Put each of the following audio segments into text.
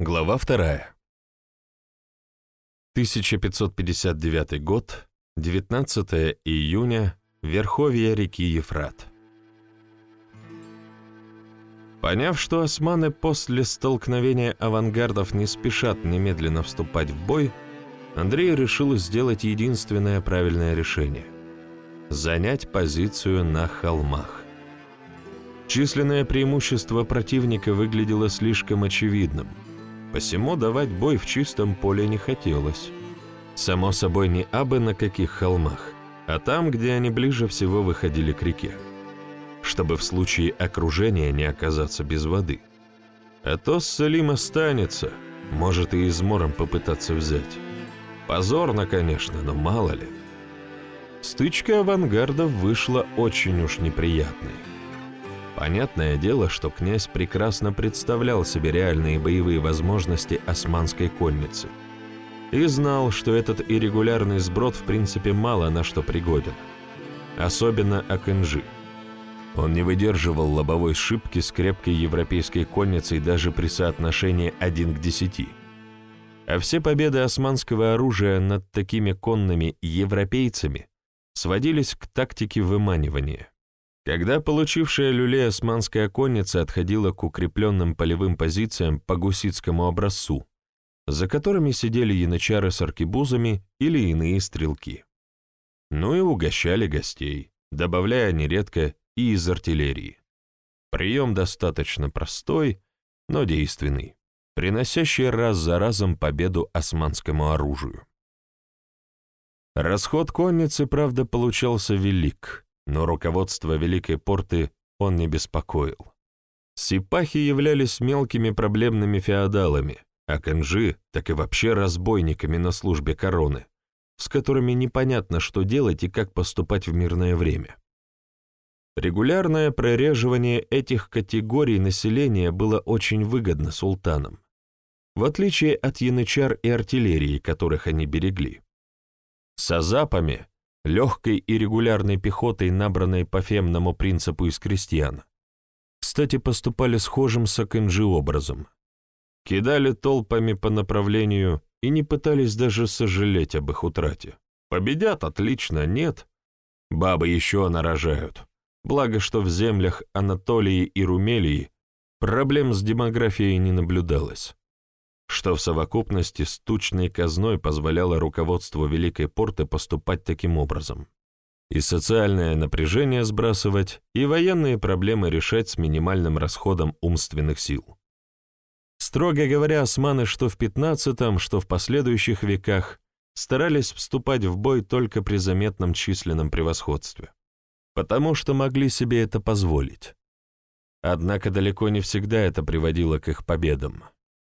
Глава вторая. 1559 год, 19 июня, Верховье реки Ефрат. Поняв, что османы после столкновения авангардов не спешат немедленно вступать в бой, Андрей решил сделать единственное правильное решение – занять позицию на холмах. Численное преимущество противника выглядело слишком очевидным, посему давать бой в чистом поле не хотелось. Само собой, не абы на каких холмах, а там, где они ближе всего выходили к реке, чтобы в случае окружения не оказаться без воды. А то Салим останется, может и измором попытаться взять. Позорно, конечно, но мало ли. Стычка авангардов вышла очень уж неприятной. Понятное дело, что князь прекрасно представлял себе реальные боевые возможности османской конницы и знал, что этот иррегулярный сброд в принципе мало на что пригоден, особенно Акынжи. Он не выдерживал лобовой шибки с крепкой европейской конницей даже при соотношении 1 к 10. А все победы османского оружия над такими конными европейцами сводились к тактике выманивания. Когда получившая люлей османская конница отходила к укрепленным полевым позициям по гусицкому образцу, за которыми сидели янычары с аркебузами или иные стрелки. Ну и угощали гостей, добавляя нередко и из артиллерии. Прием достаточно простой, но действенный, приносящий раз за разом победу османскому оружию. Расход конницы, правда, получался велик, но руководство Великой Порты он не беспокоил. Сипахи являлись мелкими проблемными феодалами, а канжи так и вообще разбойниками на службе короны, с которыми непонятно, что делать и как поступать в мирное время. Регулярное прореживание этих категорий населения было очень выгодно султанам, в отличие от янычар и артиллерии, которых они берегли. С азапами легкой и регулярной пехотой, набранной по фемному принципу из крестьян. Кстати, поступали схожим с образом. Кидали толпами по направлению и не пытались даже сожалеть об их утрате. Победят, отлично, нет. Бабы еще нарожают. Благо, что в землях Анатолии и Румелии проблем с демографией не наблюдалось что в совокупности с тучной казной позволяло руководству Великой Порты поступать таким образом. И социальное напряжение сбрасывать, и военные проблемы решать с минимальным расходом умственных сил. Строго говоря, османы что в XV, что в последующих веках старались вступать в бой только при заметном численном превосходстве, потому что могли себе это позволить. Однако далеко не всегда это приводило к их победам.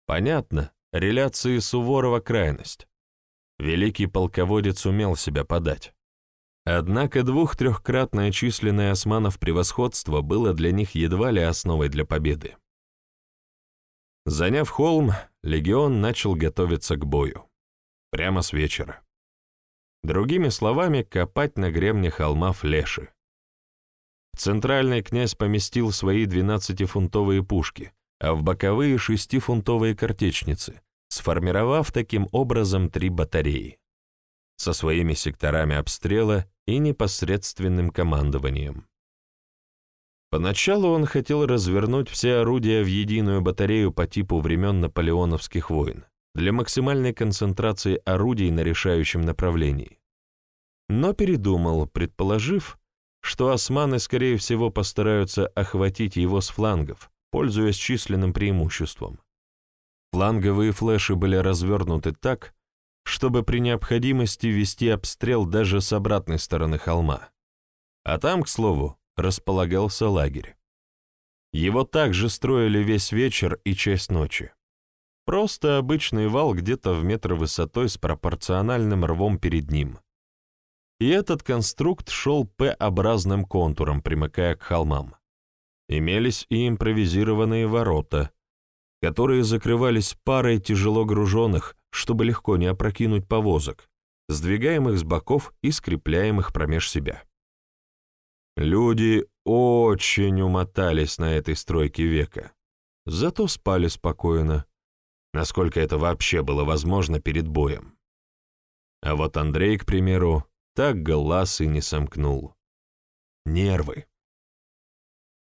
Понятно, реляции Суворова крайность. Великий полководец умел себя подать. Однако двух-трехкратное численное османов превосходство было для них едва ли основой для победы. Заняв холм, легион начал готовиться к бою. Прямо с вечера. Другими словами, копать на гребне холма флеши. В центральный князь поместил свои 12-фунтовые пушки, в боковые шестифунтовые картечницы, сформировав таким образом три батареи со своими секторами обстрела и непосредственным командованием. Поначалу он хотел развернуть все орудия в единую батарею по типу времен наполеоновских войн для максимальной концентрации орудий на решающем направлении. Но передумал, предположив, что османы, скорее всего, постараются охватить его с флангов, пользуясь численным преимуществом. Фланговые флеши были развернуты так, чтобы при необходимости вести обстрел даже с обратной стороны холма. А там, к слову, располагался лагерь. Его также строили весь вечер и часть ночи. Просто обычный вал где-то в метр высотой с пропорциональным рвом перед ним. И этот конструкт шел П-образным контуром, примыкая к холмам. Имелись и импровизированные ворота, которые закрывались парой тяжело груженных, чтобы легко не опрокинуть повозок, сдвигаемых с боков и скрепляемых промеж себя. Люди очень умотались на этой стройке века, зато спали спокойно. насколько это вообще было возможно перед боем. А вот Андрей, к примеру, так глаз и не сомкнул. Нервы.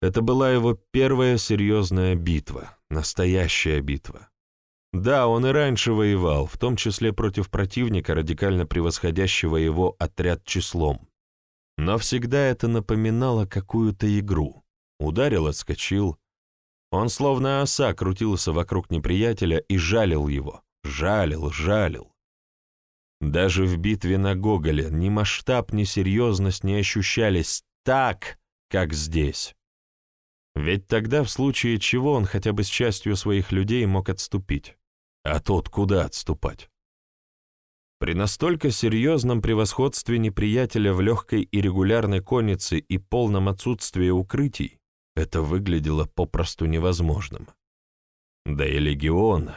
Это была его первая серьезная битва, настоящая битва. Да, он и раньше воевал, в том числе против противника, радикально превосходящего его отряд числом. Но всегда это напоминало какую-то игру. Ударил, отскочил. Он словно оса крутился вокруг неприятеля и жалил его. Жалил, жалил. Даже в битве на Гоголе ни масштаб, ни серьезность не ощущались так, как здесь. Ведь тогда, в случае чего, он хотя бы с частью своих людей мог отступить. А тот куда отступать? При настолько серьезном превосходстве неприятеля в легкой и регулярной коннице и полном отсутствии укрытий это выглядело попросту невозможным. Да и легион.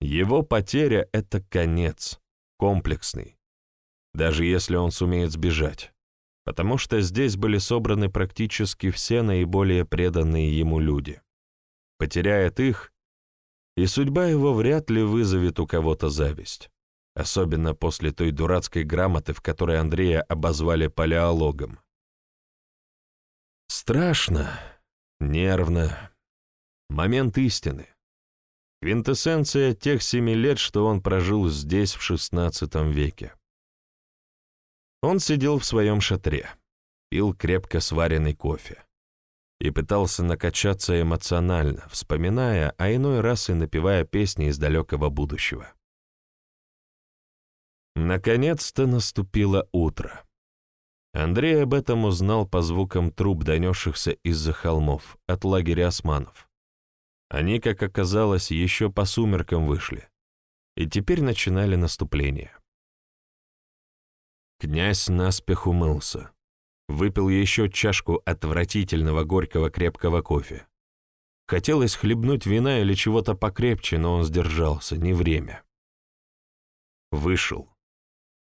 Его потеря — это конец, комплексный, даже если он сумеет сбежать потому что здесь были собраны практически все наиболее преданные ему люди. Потеряет их, и судьба его вряд ли вызовет у кого-то зависть, особенно после той дурацкой грамоты, в которой Андрея обозвали палеологом. Страшно, нервно. Момент истины. Квинтэссенция тех семи лет, что он прожил здесь в XVI веке. Он сидел в своем шатре, пил крепко сваренный кофе и пытался накачаться эмоционально, вспоминая, а иной раз и напевая песни из далекого будущего. Наконец-то наступило утро. Андрей об этом узнал по звукам труб, донесшихся из-за холмов, от лагеря османов. Они, как оказалось, еще по сумеркам вышли, и теперь начинали наступление. Князь наспех умылся. Выпил еще чашку отвратительного горького крепкого кофе. Хотелось хлебнуть вина или чего-то покрепче, но он сдержался, не время. Вышел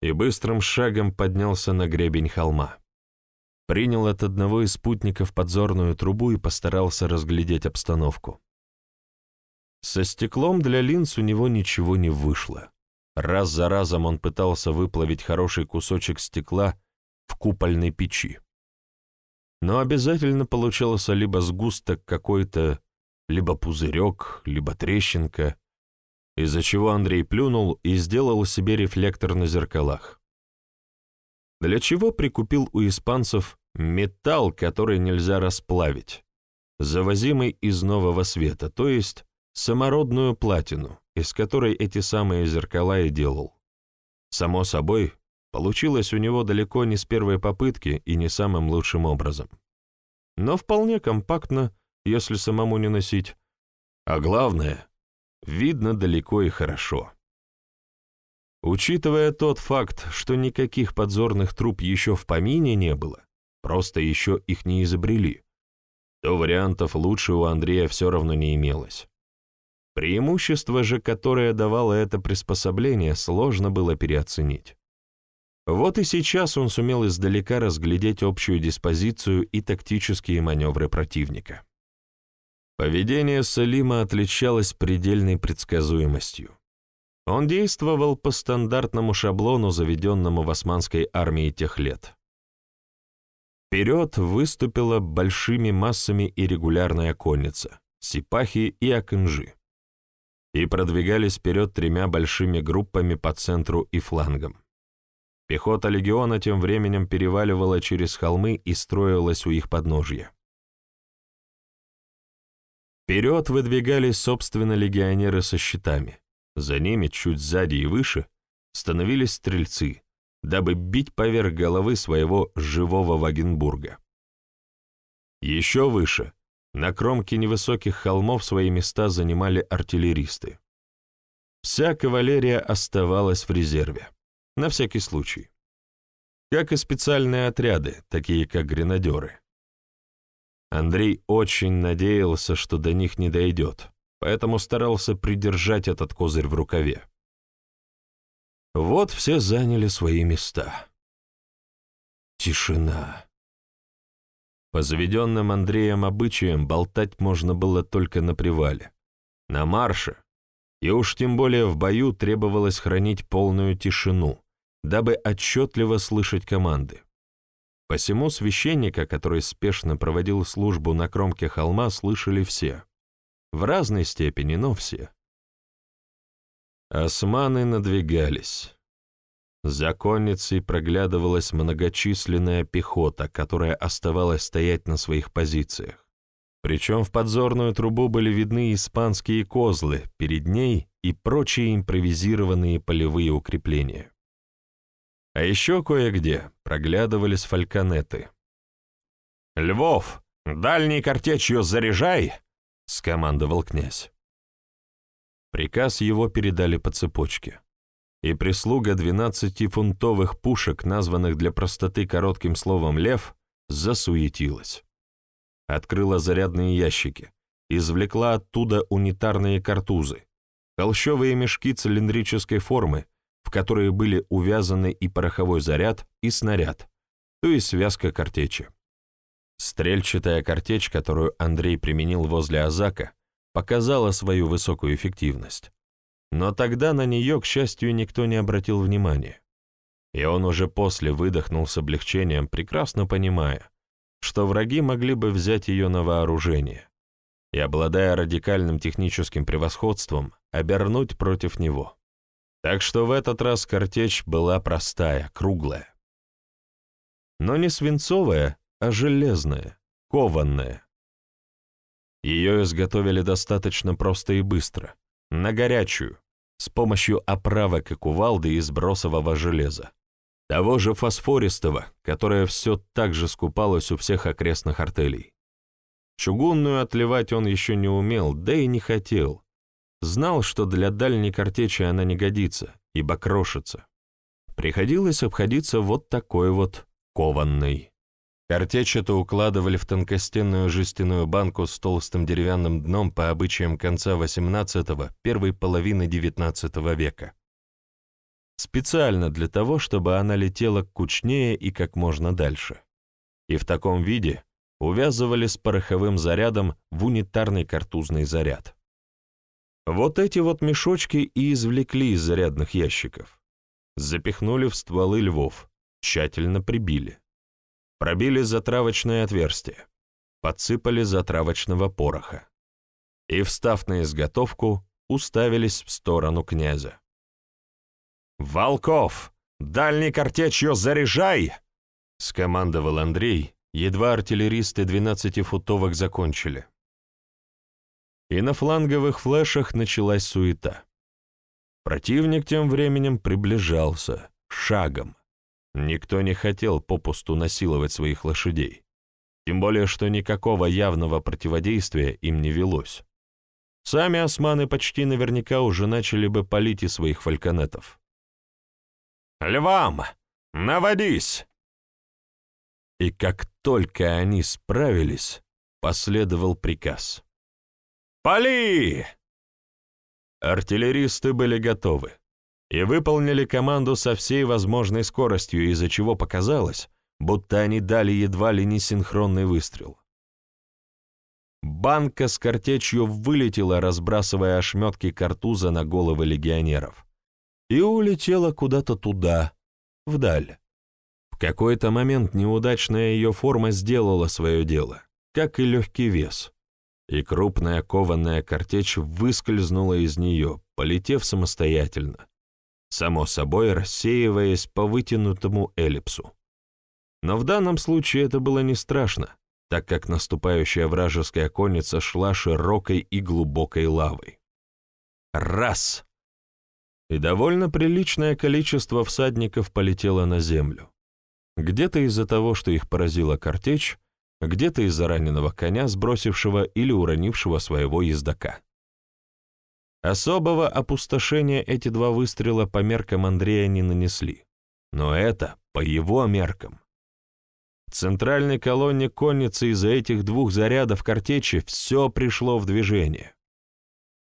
и быстрым шагом поднялся на гребень холма. Принял от одного из спутников подзорную трубу и постарался разглядеть обстановку. Со стеклом для линз у него ничего не вышло. Раз за разом он пытался выплавить хороший кусочек стекла в купольной печи. Но обязательно получался либо сгусток какой-то, либо пузырек, либо трещинка, из-за чего Андрей плюнул и сделал себе рефлектор на зеркалах. Для чего прикупил у испанцев металл, который нельзя расплавить, завозимый из нового света, то есть самородную платину, из которой эти самые зеркала и делал. Само собой, получилось у него далеко не с первой попытки и не самым лучшим образом. Но вполне компактно, если самому не носить. А главное, видно далеко и хорошо. Учитывая тот факт, что никаких подзорных труб еще в помине не было, просто еще их не изобрели, то вариантов лучше у Андрея все равно не имелось. Преимущество же, которое давало это приспособление, сложно было переоценить. Вот и сейчас он сумел издалека разглядеть общую диспозицию и тактические маневры противника. Поведение Салима отличалось предельной предсказуемостью. Он действовал по стандартному шаблону, заведенному в османской армии тех лет. Вперед выступила большими массами и регулярная конница, сипахи и акынжи и продвигались вперед тремя большими группами по центру и флангам. Пехота легиона тем временем переваливала через холмы и строилась у их подножья. Вперед выдвигались, собственно, легионеры со щитами. За ними, чуть сзади и выше, становились стрельцы, дабы бить поверх головы своего живого Вагенбурга. Еще выше на кромке невысоких холмов свои места занимали артиллеристы. Вся кавалерия оставалась в резерве, на всякий случай. Как и специальные отряды, такие как гренадеры. Андрей очень надеялся, что до них не дойдет, поэтому старался придержать этот козырь в рукаве. Вот все заняли свои места. Тишина. По заведенным Андреем обычаям болтать можно было только на привале. На марше, и уж тем более в бою требовалось хранить полную тишину, дабы отчетливо слышать команды. Посему священника, который спешно проводил службу на кромке холма, слышали все. В разной степени, но все. Османы надвигались. За конницей проглядывалась многочисленная пехота, которая оставалась стоять на своих позициях. Причем в подзорную трубу были видны испанские козлы, перед ней и прочие импровизированные полевые укрепления. А еще кое-где проглядывались фальконеты. «Львов, дальней картечью заряжай!» — скомандовал князь. Приказ его передали по цепочке, и прислуга двенадцатифунтовых пушек, названных для простоты коротким словом «лев», засуетилась. Открыла зарядные ящики, извлекла оттуда унитарные картузы, холщовые мешки цилиндрической формы, в которые были увязаны и пороховой заряд, и снаряд, то есть связка картечи. Стрельчатая картечь, которую Андрей применил возле Азака, показала свою высокую эффективность. Но тогда на нее, к счастью, никто не обратил внимания. И он уже после выдохнул с облегчением, прекрасно понимая, что враги могли бы взять ее на вооружение и, обладая радикальным техническим превосходством, обернуть против него. Так что в этот раз картечь была простая, круглая. Но не свинцовая, а железная, кованная. Ее изготовили достаточно просто и быстро, на горячую, с помощью оправок и кувалды из бросового железа. Того же фосфористого, которое все так же скупалось у всех окрестных артелей. Чугунную отливать он еще не умел, да и не хотел, Знал, что для дальней картечи она не годится, ибо крошится. Приходилось обходиться вот такой вот кованной. Картечь укладывали в тонкостенную жестяную банку с толстым деревянным дном по обычаям конца XVIII – первой половины XIX века. Специально для того, чтобы она летела кучнее и как можно дальше. И в таком виде увязывали с пороховым зарядом в унитарный картузный заряд. Вот эти вот мешочки и извлекли из зарядных ящиков. Запихнули в стволы львов, тщательно прибили. Пробили затравочное отверстие, подсыпали затравочного пороха. И, встав на изготовку, уставились в сторону князя. «Волков, дальней картечью заряжай!» — скомандовал Андрей, едва артиллеристы двенадцатифутовок закончили и на фланговых флешах началась суета. Противник тем временем приближался, шагом. Никто не хотел попусту насиловать своих лошадей, тем более что никакого явного противодействия им не велось. Сами османы почти наверняка уже начали бы палить из своих фальконетов. «Львам! Наводись!» И как только они справились, последовал приказ. «Пали!» Артиллеристы были готовы и выполнили команду со всей возможной скоростью, из-за чего показалось, будто они дали едва ли не синхронный выстрел. Банка с картечью вылетела, разбрасывая ошметки картуза на головы легионеров, и улетела куда-то туда, вдаль. В какой-то момент неудачная ее форма сделала свое дело, как и легкий вес и крупная кованная картечь выскользнула из нее, полетев самостоятельно, само собой рассеиваясь по вытянутому эллипсу. Но в данном случае это было не страшно, так как наступающая вражеская конница шла широкой и глубокой лавой. Раз! И довольно приличное количество всадников полетело на землю. Где-то из-за того, что их поразила картечь, где-то из-за раненого коня, сбросившего или уронившего своего ездока. Особого опустошения эти два выстрела по меркам Андрея не нанесли, но это по его меркам. В центральной колонне конницы из-за этих двух зарядов картечи все пришло в движение.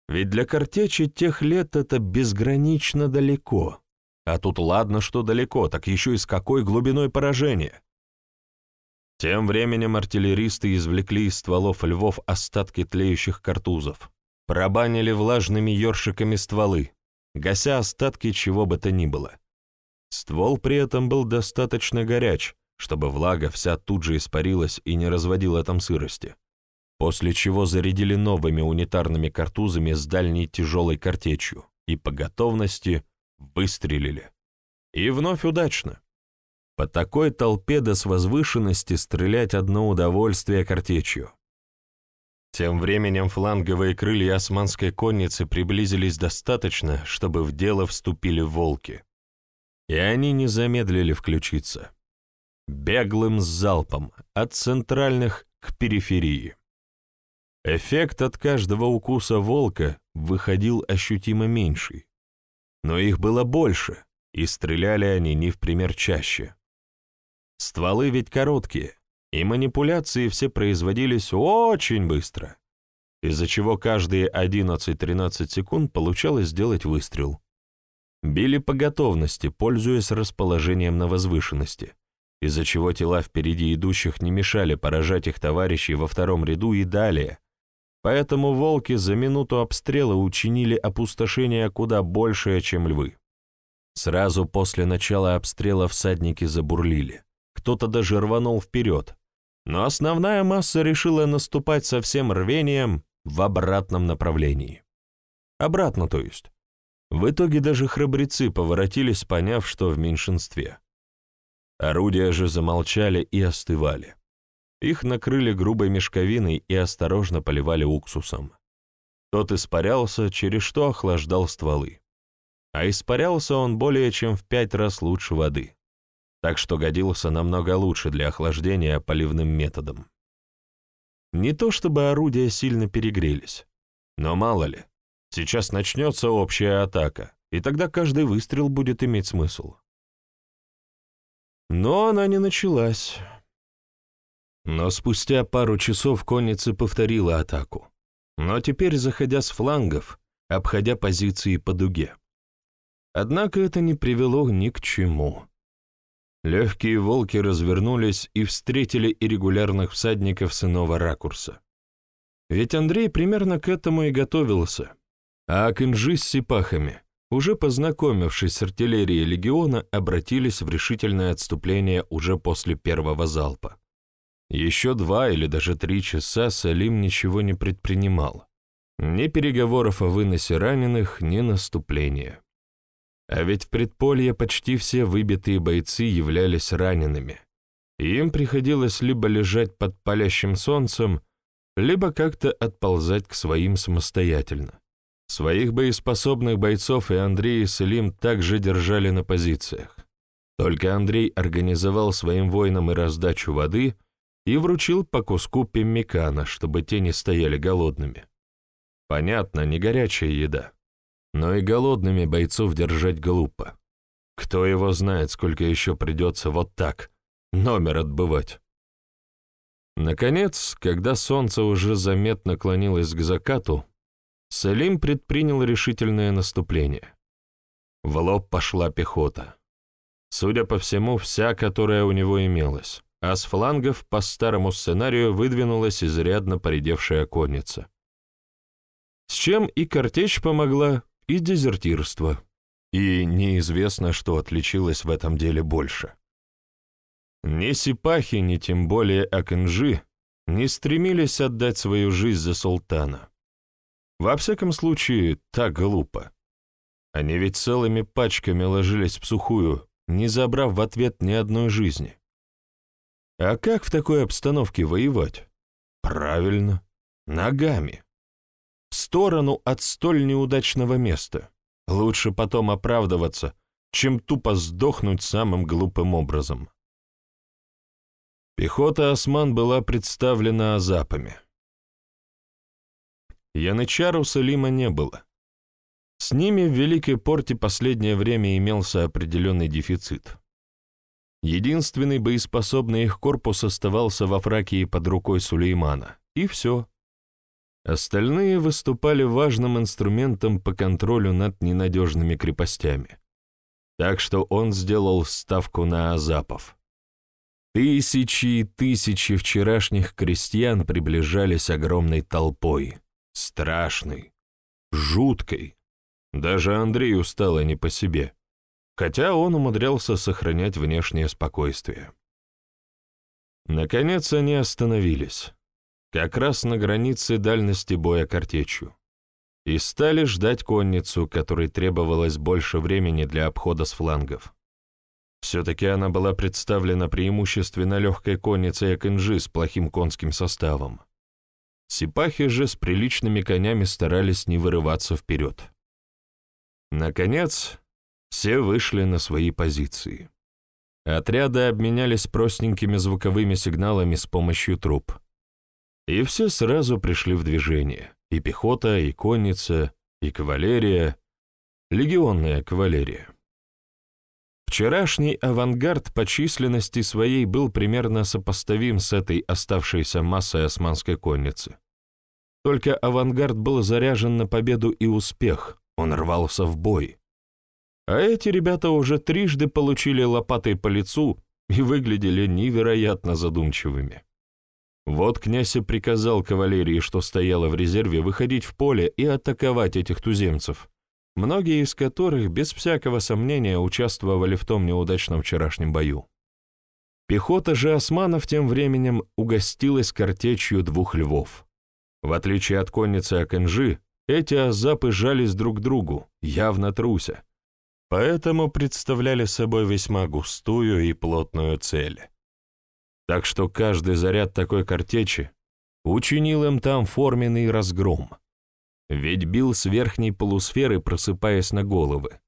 Ведь для картечи тех лет это безгранично далеко. А тут ладно, что далеко, так еще и с какой глубиной поражения. Тем временем артиллеристы извлекли из стволов львов остатки тлеющих картузов, пробанили влажными ёршиками стволы, гася остатки чего бы то ни было. Ствол при этом был достаточно горяч, чтобы влага вся тут же испарилась и не разводила там сырости, после чего зарядили новыми унитарными картузами с дальней тяжелой картечью и по готовности выстрелили. И вновь удачно. По такой толпе да с возвышенности стрелять одно удовольствие картечью. Тем временем фланговые крылья османской конницы приблизились достаточно, чтобы в дело вступили волки. И они не замедлили включиться. Беглым залпом, от центральных к периферии. Эффект от каждого укуса волка выходил ощутимо меньший. Но их было больше, и стреляли они не в пример чаще. Стволы ведь короткие, и манипуляции все производились очень быстро, из-за чего каждые 11-13 секунд получалось сделать выстрел. Били по готовности, пользуясь расположением на возвышенности, из-за чего тела впереди идущих не мешали поражать их товарищей во втором ряду и далее, поэтому волки за минуту обстрела учинили опустошение куда большее, чем львы. Сразу после начала обстрела всадники забурлили, кто-то даже рванул вперед, но основная масса решила наступать со всем рвением в обратном направлении. Обратно, то есть. В итоге даже храбрецы поворотились, поняв, что в меньшинстве. Орудия же замолчали и остывали. Их накрыли грубой мешковиной и осторожно поливали уксусом. Тот испарялся, через что охлаждал стволы. А испарялся он более чем в пять раз лучше воды так что годился намного лучше для охлаждения поливным методом. Не то чтобы орудия сильно перегрелись, но мало ли, сейчас начнется общая атака, и тогда каждый выстрел будет иметь смысл. Но она не началась. Но спустя пару часов конница повторила атаку, но теперь заходя с флангов, обходя позиции по дуге. Однако это не привело ни к чему. Легкие волки развернулись и встретили иррегулярных всадников с иного ракурса. Ведь Андрей примерно к этому и готовился. А Акинжи с сипахами, уже познакомившись с артиллерией легиона, обратились в решительное отступление уже после первого залпа. Еще два или даже три часа Салим ничего не предпринимал. Ни переговоров о выносе раненых, ни наступления. А ведь в предполье почти все выбитые бойцы являлись ранеными. Им приходилось либо лежать под палящим солнцем, либо как-то отползать к своим самостоятельно. Своих боеспособных бойцов и Андрей и Селим также держали на позициях. Только Андрей организовал своим воинам и раздачу воды и вручил по куску пеммикана, чтобы те не стояли голодными. Понятно, не горячая еда но и голодными бойцов держать глупо. Кто его знает, сколько еще придется вот так, номер отбывать. Наконец, когда солнце уже заметно клонилось к закату, Салим предпринял решительное наступление. В лоб пошла пехота. Судя по всему, вся, которая у него имелась, а с флангов по старому сценарию выдвинулась изрядно поредевшая конница. С чем и картечь помогла, и дезертирство. И неизвестно, что отличилось в этом деле больше. Ни Сипахи, ни тем более Акинжи не стремились отдать свою жизнь за султана. Во всяком случае, так глупо. Они ведь целыми пачками ложились в сухую, не забрав в ответ ни одной жизни. А как в такой обстановке воевать? Правильно, ногами сторону от столь неудачного места. Лучше потом оправдываться, чем тупо сдохнуть самым глупым образом. Пехота осман была представлена азапами. Янычару Салима не было. С ними в Великой Порте последнее время имелся определенный дефицит. Единственный боеспособный их корпус оставался во Фракии под рукой Сулеймана, и все. Остальные выступали важным инструментом по контролю над ненадежными крепостями. Так что он сделал ставку на азапов. Тысячи и тысячи вчерашних крестьян приближались огромной толпой, страшной, жуткой. Даже Андрею стало не по себе, хотя он умудрялся сохранять внешнее спокойствие. Наконец они остановились, как раз на границе дальности боя картечью, и стали ждать конницу, которой требовалось больше времени для обхода с флангов. Все-таки она была представлена преимущественно легкой конницей Акинжи с плохим конским составом. Сипахи же с приличными конями старались не вырываться вперед. Наконец, все вышли на свои позиции. Отряды обменялись простенькими звуковыми сигналами с помощью труб. И все сразу пришли в движение. И пехота, и конница, и кавалерия, легионная кавалерия. Вчерашний авангард по численности своей был примерно сопоставим с этой оставшейся массой османской конницы. Только авангард был заряжен на победу и успех, он рвался в бой. А эти ребята уже трижды получили лопатой по лицу и выглядели невероятно задумчивыми. Вот князь и приказал кавалерии, что стояла в резерве, выходить в поле и атаковать этих туземцев, многие из которых без всякого сомнения участвовали в том неудачном вчерашнем бою. Пехота же османов тем временем угостилась картечью двух львов. В отличие от конницы Акэнжи, эти азапы жались друг к другу, явно труся, поэтому представляли собой весьма густую и плотную цель. Так что каждый заряд такой картечи учинил им там форменный разгром. Ведь бил с верхней полусферы, просыпаясь на головы.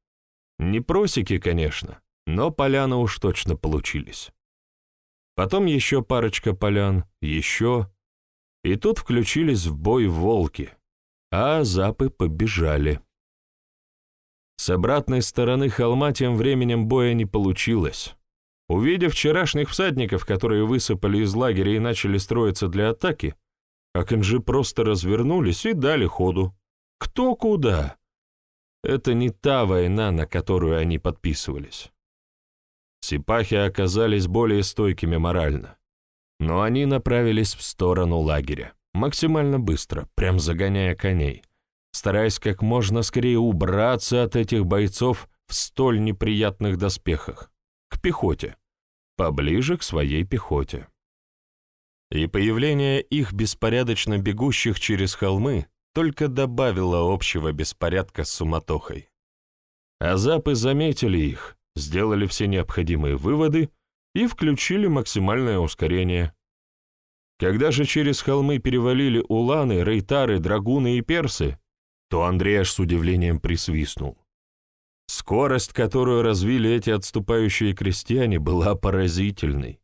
Не просеки, конечно, но поляны уж точно получились. Потом еще парочка полян, еще. И тут включились в бой волки — а запы побежали. С обратной стороны холма тем временем боя не получилось. Увидев вчерашних всадников, которые высыпали из лагеря и начали строиться для атаки, Акинжи просто развернулись и дали ходу. Кто куда? Это не та война, на которую они подписывались. Сипахи оказались более стойкими морально, но они направились в сторону лагеря максимально быстро, прям загоняя коней, стараясь как можно скорее убраться от этих бойцов в столь неприятных доспехах, к пехоте, поближе к своей пехоте. И появление их беспорядочно бегущих через холмы только добавило общего беспорядка с суматохой. Азапы заметили их, сделали все необходимые выводы и включили максимальное ускорение – когда же через холмы перевалили уланы, рейтары, драгуны и персы, то Андрей аж с удивлением присвистнул. Скорость, которую развили эти отступающие крестьяне, была поразительной.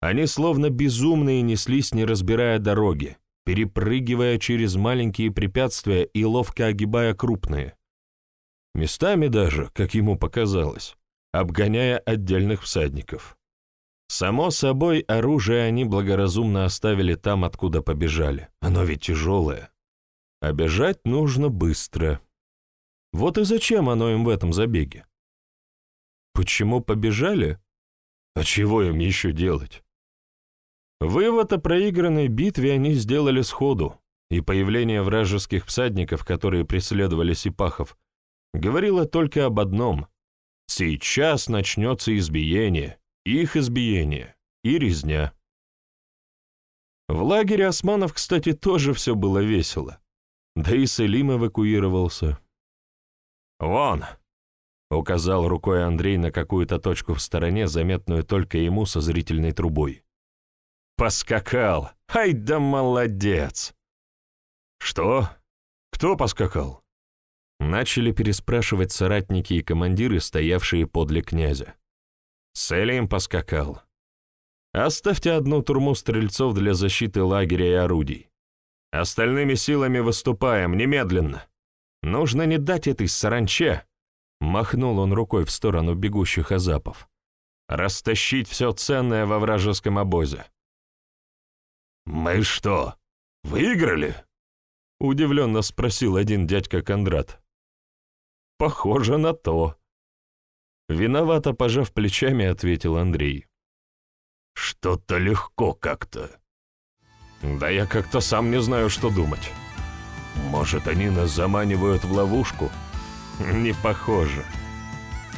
Они словно безумные неслись, не разбирая дороги, перепрыгивая через маленькие препятствия и ловко огибая крупные. Местами даже, как ему показалось, обгоняя отдельных всадников. Само собой, оружие они благоразумно оставили там, откуда побежали. Оно ведь тяжелое. А бежать нужно быстро. Вот и зачем оно им в этом забеге? Почему побежали? А чего им еще делать? Вывод о проигранной битве они сделали сходу, и появление вражеских всадников, которые преследовали Сипахов, говорило только об одном — сейчас начнется избиение — их избиение и резня. В лагере османов, кстати, тоже все было весело. Да и Селим эвакуировался. «Вон!» — указал рукой Андрей на какую-то точку в стороне, заметную только ему со зрительной трубой. «Поскакал! Ай да молодец!» «Что? Кто поскакал?» Начали переспрашивать соратники и командиры, стоявшие подле князя. Селим поскакал. Оставьте одну турму стрельцов для защиты лагеря и орудий. Остальными силами выступаем, немедленно. Нужно не дать этой саранче, махнул он рукой в сторону бегущих азапов, растащить все ценное во вражеском обозе. «Мы что, выиграли?» — удивленно спросил один дядька Кондрат. «Похоже на то», Виновато пожав плечами, ответил Андрей. «Что-то легко как-то». «Да я как-то сам не знаю, что думать». Может, они нас заманивают в ловушку? Не похоже.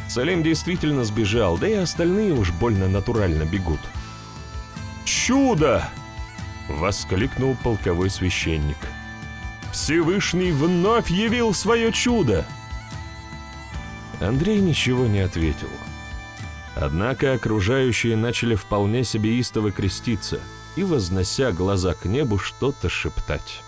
Салим действительно сбежал, да и остальные уж больно натурально бегут. «Чудо!» — воскликнул полковой священник. «Всевышний вновь явил свое чудо!» Андрей ничего не ответил. Однако окружающие начали вполне себе истово креститься и, вознося глаза к небу, что-то шептать.